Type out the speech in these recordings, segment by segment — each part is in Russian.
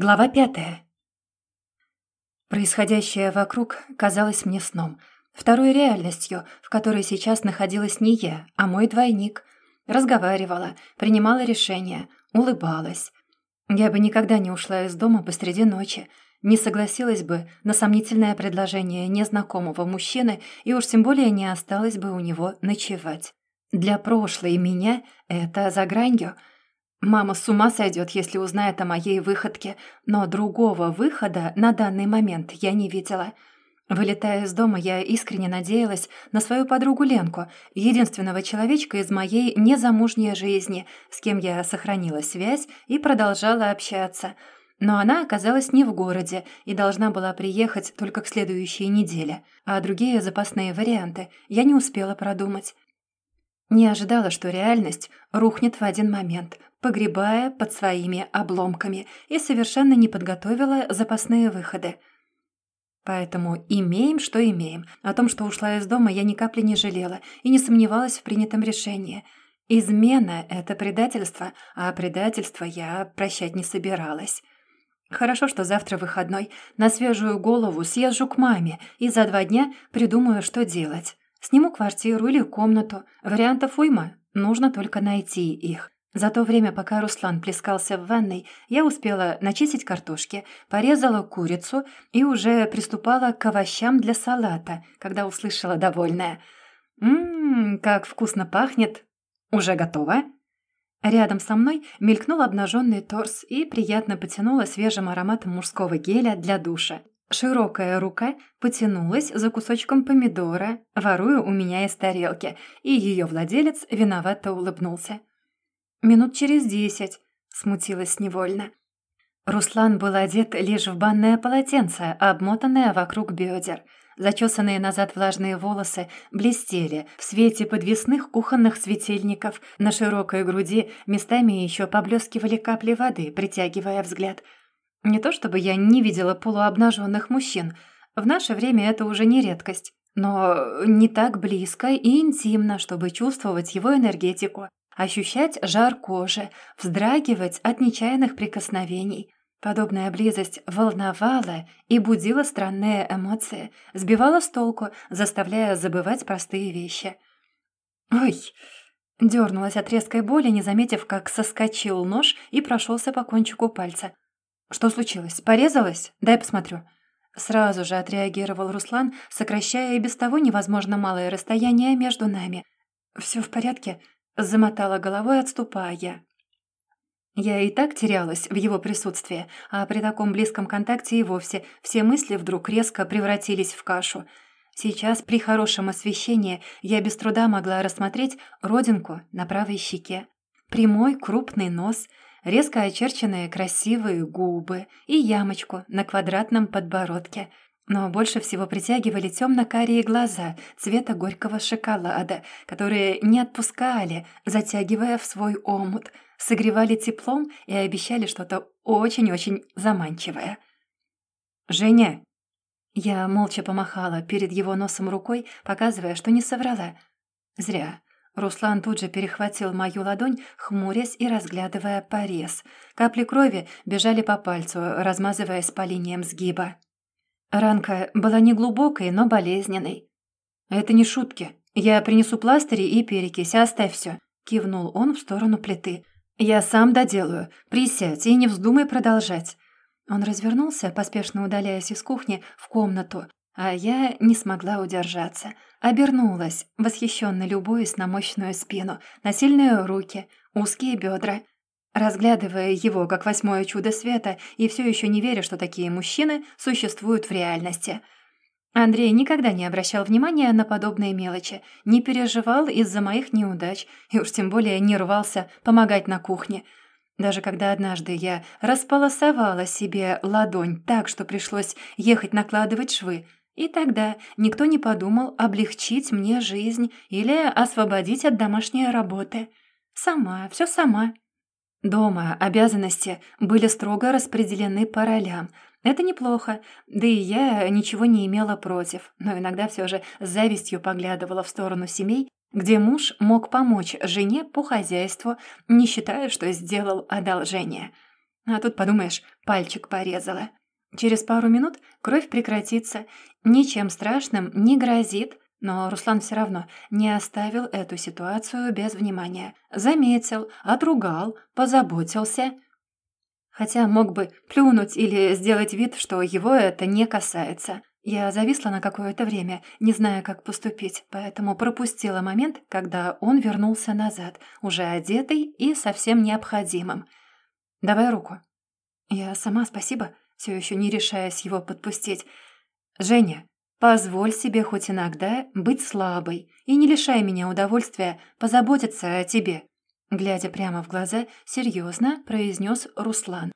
Глава пятая. Происходящее вокруг казалось мне сном, второй реальностью, в которой сейчас находилась не я, а мой двойник. Разговаривала, принимала решения, улыбалась. Я бы никогда не ушла из дома посреди ночи, не согласилась бы на сомнительное предложение незнакомого мужчины и уж тем более не осталась бы у него ночевать. Для прошлой меня это за гранью — Мама с ума сойдет, если узнает о моей выходке, но другого выхода на данный момент я не видела. Вылетая из дома, я искренне надеялась на свою подругу Ленку, единственного человечка из моей незамужней жизни, с кем я сохранила связь и продолжала общаться. Но она оказалась не в городе и должна была приехать только к следующей неделе, а другие запасные варианты я не успела продумать. Не ожидала, что реальность рухнет в один момент, погребая под своими обломками, и совершенно не подготовила запасные выходы. Поэтому имеем, что имеем. О том, что ушла из дома, я ни капли не жалела и не сомневалась в принятом решении. Измена — это предательство, а предательство я прощать не собиралась. Хорошо, что завтра выходной. На свежую голову съезжу к маме и за два дня придумаю, что делать. Сниму квартиру или комнату. Вариантов уйма. Нужно только найти их. За то время, пока Руслан плескался в ванной, я успела начистить картошки, порезала курицу и уже приступала к овощам для салата, когда услышала довольная. «Ммм, как вкусно пахнет! Уже готово?» Рядом со мной мелькнул обнаженный торс и приятно потянуло свежим ароматом мужского геля для душа. Широкая рука потянулась за кусочком помидора, воруя у меня из тарелки, и ее владелец виновато улыбнулся. «Минут через десять», — смутилась невольно. Руслан был одет лишь в банное полотенце, обмотанное вокруг бедер. Зачесанные назад влажные волосы блестели в свете подвесных кухонных светильников. На широкой груди местами еще поблескивали капли воды, притягивая взгляд. Не то чтобы я не видела полуобнаженных мужчин. В наше время это уже не редкость. Но не так близко и интимно, чтобы чувствовать его энергетику ощущать жар кожи, вздрагивать от нечаянных прикосновений. Подобная близость волновала и будила странные эмоции, сбивала с толку, заставляя забывать простые вещи. «Ой!» — дернулась от резкой боли, не заметив, как соскочил нож и прошелся по кончику пальца. «Что случилось? Порезалась? Дай посмотрю». Сразу же отреагировал Руслан, сокращая и без того невозможно малое расстояние между нами. «Все в порядке?» Замотала головой, отступая. Я и так терялась в его присутствии, а при таком близком контакте и вовсе все мысли вдруг резко превратились в кашу. Сейчас, при хорошем освещении, я без труда могла рассмотреть родинку на правой щеке. Прямой крупный нос, резко очерченные красивые губы и ямочку на квадратном подбородке — но больше всего притягивали темно-карие глаза цвета горького шоколада, которые не отпускали, затягивая в свой омут, согревали теплом и обещали что-то очень-очень заманчивое. «Женя!» Я молча помахала перед его носом рукой, показывая, что не соврала. Зря. Руслан тут же перехватил мою ладонь, хмурясь и разглядывая порез. Капли крови бежали по пальцу, размазываясь по линиям сгиба. Ранка была неглубокой, но болезненной. «Это не шутки. Я принесу пластыри и перекись, оставь все. кивнул он в сторону плиты. «Я сам доделаю. Присядь и не вздумай продолжать». Он развернулся, поспешно удаляясь из кухни в комнату, а я не смогла удержаться. Обернулась, восхищенно любуясь на мощную спину, на сильные руки, узкие бедра — разглядывая его как восьмое чудо света и все еще не веря, что такие мужчины существуют в реальности. Андрей никогда не обращал внимания на подобные мелочи, не переживал из-за моих неудач и уж тем более не рвался помогать на кухне. Даже когда однажды я располосовала себе ладонь так, что пришлось ехать накладывать швы, и тогда никто не подумал облегчить мне жизнь или освободить от домашней работы. Сама, все сама. Дома обязанности были строго распределены по ролям. Это неплохо, да и я ничего не имела против, но иногда все же с завистью поглядывала в сторону семей, где муж мог помочь жене по хозяйству, не считая, что сделал одолжение. А тут, подумаешь, пальчик порезала. Через пару минут кровь прекратится, ничем страшным не грозит, но Руслан все равно не оставил эту ситуацию без внимания. Заметил, отругал, позаботился. Хотя мог бы плюнуть или сделать вид, что его это не касается. Я зависла на какое-то время, не зная, как поступить, поэтому пропустила момент, когда он вернулся назад, уже одетый и совсем необходимым. «Давай руку». «Я сама, спасибо», все еще не решаясь его подпустить. «Женя, позволь себе хоть иногда быть слабой и не лишай меня удовольствия позаботиться о тебе», глядя прямо в глаза, серьезно произнес Руслан.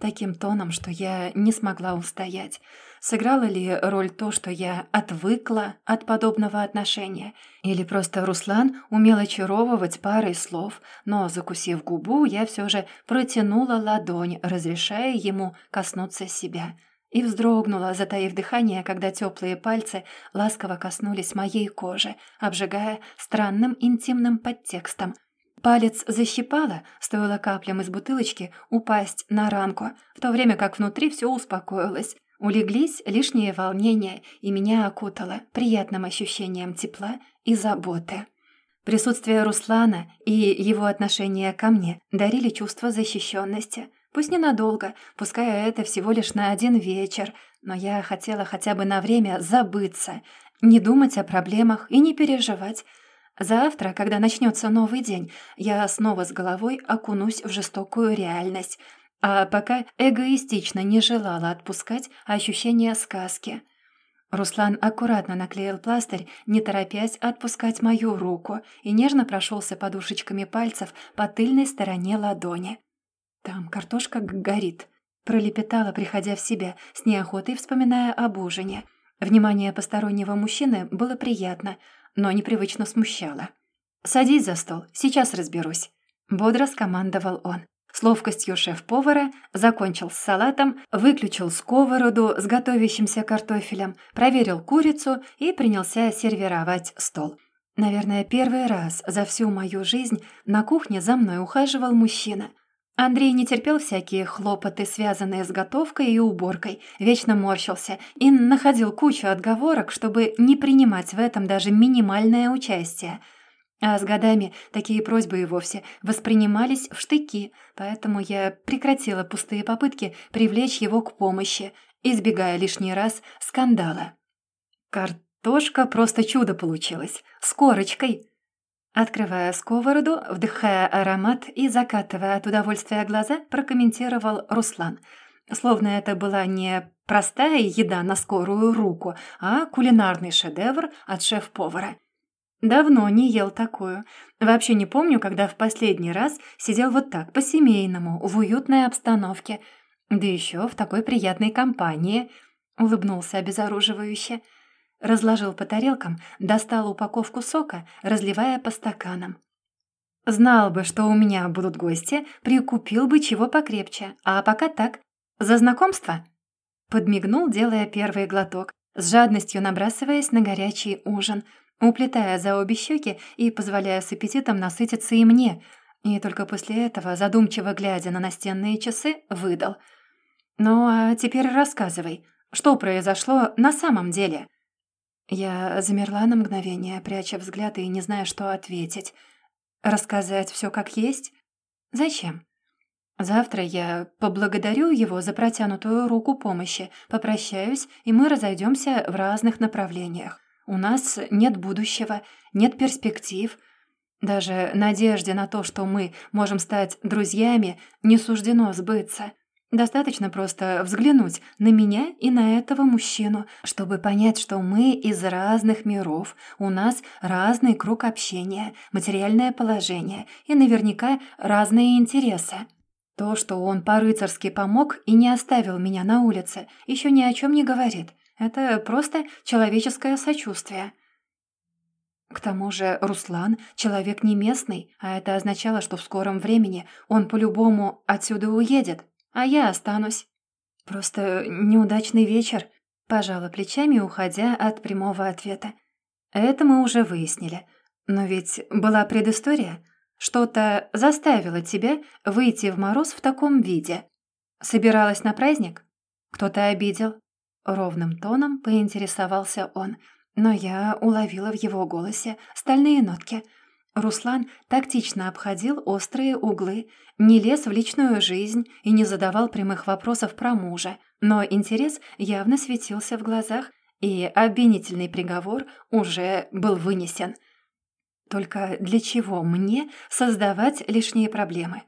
Таким тоном, что я не смогла устоять. Сыграло ли роль то, что я отвыкла от подобного отношения? Или просто Руслан умел очаровывать парой слов, но, закусив губу, я все же протянула ладонь, разрешая ему коснуться себя. И вздрогнула, затаив дыхание, когда теплые пальцы ласково коснулись моей кожи, обжигая странным интимным подтекстом – Палец защипало, стоило каплям из бутылочки упасть на ранку, в то время как внутри все успокоилось. Улеглись лишние волнения, и меня окутало приятным ощущением тепла и заботы. Присутствие Руслана и его отношение ко мне дарили чувство защищенности. Пусть ненадолго, пускай это всего лишь на один вечер, но я хотела хотя бы на время забыться, не думать о проблемах и не переживать, Завтра, когда начнется новый день, я снова с головой окунусь в жестокую реальность, а пока эгоистично не желала отпускать ощущение сказки. Руслан аккуратно наклеил пластырь, не торопясь отпускать мою руку, и нежно прошелся подушечками пальцев по тыльной стороне ладони. «Там картошка горит», — пролепетала, приходя в себя, с неохотой вспоминая об ужине. Внимание постороннего мужчины было приятно — но непривычно смущало. «Садись за стол, сейчас разберусь», — бодро скомандовал он. С ловкостью шеф-повара закончил с салатом, выключил сковороду с готовящимся картофелем, проверил курицу и принялся сервировать стол. Наверное, первый раз за всю мою жизнь на кухне за мной ухаживал мужчина. Андрей не терпел всякие хлопоты, связанные с готовкой и уборкой, вечно морщился и находил кучу отговорок, чтобы не принимать в этом даже минимальное участие. А с годами такие просьбы и вовсе воспринимались в штыки, поэтому я прекратила пустые попытки привлечь его к помощи, избегая лишний раз скандала. Картошка просто чудо получилась, с корочкой. Открывая сковороду, вдыхая аромат и закатывая от удовольствия глаза, прокомментировал Руслан. Словно это была не простая еда на скорую руку, а кулинарный шедевр от шеф-повара. Давно не ел такую. Вообще не помню, когда в последний раз сидел вот так, по-семейному, в уютной обстановке. Да еще в такой приятной компании. Улыбнулся обезоруживающе разложил по тарелкам, достал упаковку сока, разливая по стаканам. Знал бы, что у меня будут гости, прикупил бы чего покрепче, а пока так. За знакомство? Подмигнул, делая первый глоток, с жадностью набрасываясь на горячий ужин, уплетая за обе щеки и позволяя с аппетитом насытиться и мне, и только после этого, задумчиво глядя на настенные часы, выдал. «Ну, а теперь рассказывай, что произошло на самом деле?» Я замерла на мгновение, пряча взгляд и не зная, что ответить. Рассказать все как есть? Зачем? Завтра я поблагодарю его за протянутую руку помощи, попрощаюсь, и мы разойдемся в разных направлениях. У нас нет будущего, нет перспектив. Даже надежде на то, что мы можем стать друзьями, не суждено сбыться. Достаточно просто взглянуть на меня и на этого мужчину, чтобы понять, что мы из разных миров, у нас разный круг общения, материальное положение и наверняка разные интересы. То, что он по-рыцарски помог и не оставил меня на улице, еще ни о чем не говорит. Это просто человеческое сочувствие. К тому же Руслан — человек не местный, а это означало, что в скором времени он по-любому отсюда уедет, а я останусь. Просто неудачный вечер», — пожала плечами, уходя от прямого ответа. «Это мы уже выяснили. Но ведь была предыстория. Что-то заставило тебя выйти в мороз в таком виде». Собиралась на праздник? Кто-то обидел?» Ровным тоном поинтересовался он, но я уловила в его голосе стальные нотки. Руслан тактично обходил острые углы, не лез в личную жизнь и не задавал прямых вопросов про мужа, но интерес явно светился в глазах, и обвинительный приговор уже был вынесен. Только для чего мне создавать лишние проблемы?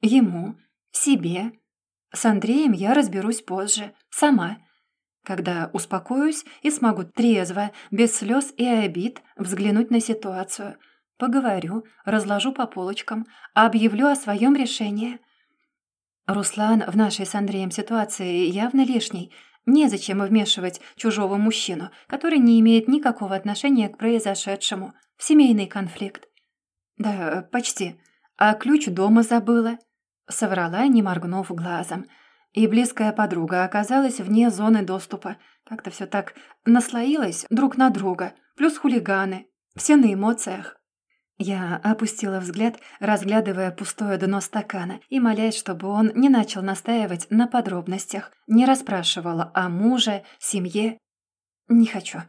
Ему, себе. С Андреем я разберусь позже, сама. Когда успокоюсь и смогу трезво, без слез и обид, взглянуть на ситуацию. Поговорю, разложу по полочкам, объявлю о своем решении. Руслан в нашей с Андреем ситуации явно лишний — Незачем вмешивать чужого мужчину, который не имеет никакого отношения к произошедшему. В семейный конфликт. Да, почти. А ключ дома забыла. Соврала, не моргнув глазом. И близкая подруга оказалась вне зоны доступа. Как-то все так наслоилось друг на друга. Плюс хулиганы. Все на эмоциях. Я опустила взгляд, разглядывая пустое дно стакана и молясь, чтобы он не начал настаивать на подробностях, не расспрашивала о муже, семье. Не хочу.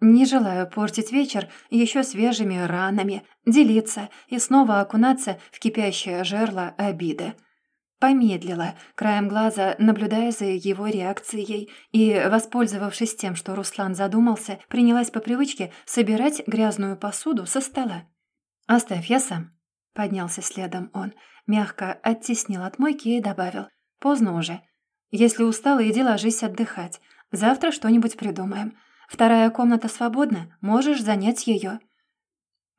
Не желаю портить вечер еще свежими ранами, делиться и снова окунаться в кипящее жерло обиды. Помедлила, краем глаза наблюдая за его реакцией, и, воспользовавшись тем, что Руслан задумался, принялась по привычке собирать грязную посуду со стола. «Оставь, я сам». Поднялся следом он, мягко оттеснил от мойки и добавил. «Поздно уже. Если устала, иди ложись отдыхать. Завтра что-нибудь придумаем. Вторая комната свободна, можешь занять ее».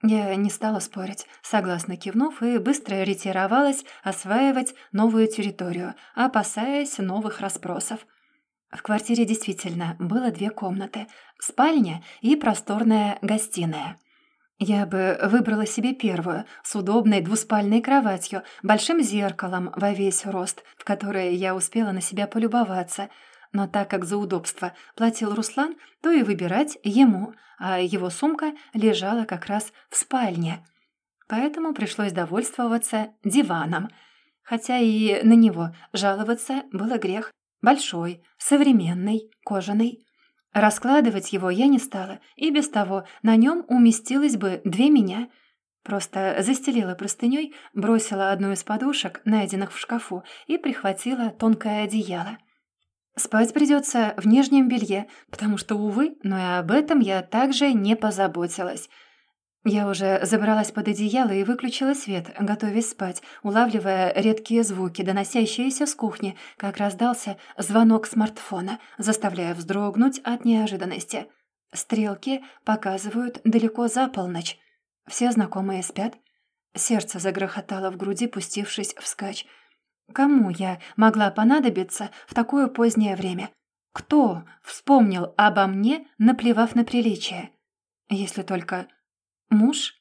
Я не стала спорить, согласно кивнув, и быстро ретировалась осваивать новую территорию, опасаясь новых расспросов. В квартире действительно было две комнаты — спальня и просторная гостиная — я бы выбрала себе первую, с удобной двуспальной кроватью, большим зеркалом во весь рост, в которое я успела на себя полюбоваться. Но так как за удобство платил Руслан, то и выбирать ему, а его сумка лежала как раз в спальне. Поэтому пришлось довольствоваться диваном. Хотя и на него жаловаться было грех. Большой, современный, кожаный. Раскладывать его я не стала, и без того на нем уместилось бы две меня. Просто застелила простыней, бросила одну из подушек, найденных в шкафу, и прихватила тонкое одеяло. Спать придется в нижнем белье, потому что, увы, но и об этом я также не позаботилась — я уже забралась под одеяло и выключила свет, готовясь спать, улавливая редкие звуки, доносящиеся с кухни, как раздался звонок смартфона, заставляя вздрогнуть от неожиданности. Стрелки показывают далеко за полночь. Все знакомые спят. Сердце загрохотало в груди, пустившись вскачь. Кому я могла понадобиться в такое позднее время? Кто вспомнил обо мне, наплевав на приличие? Если только Муж?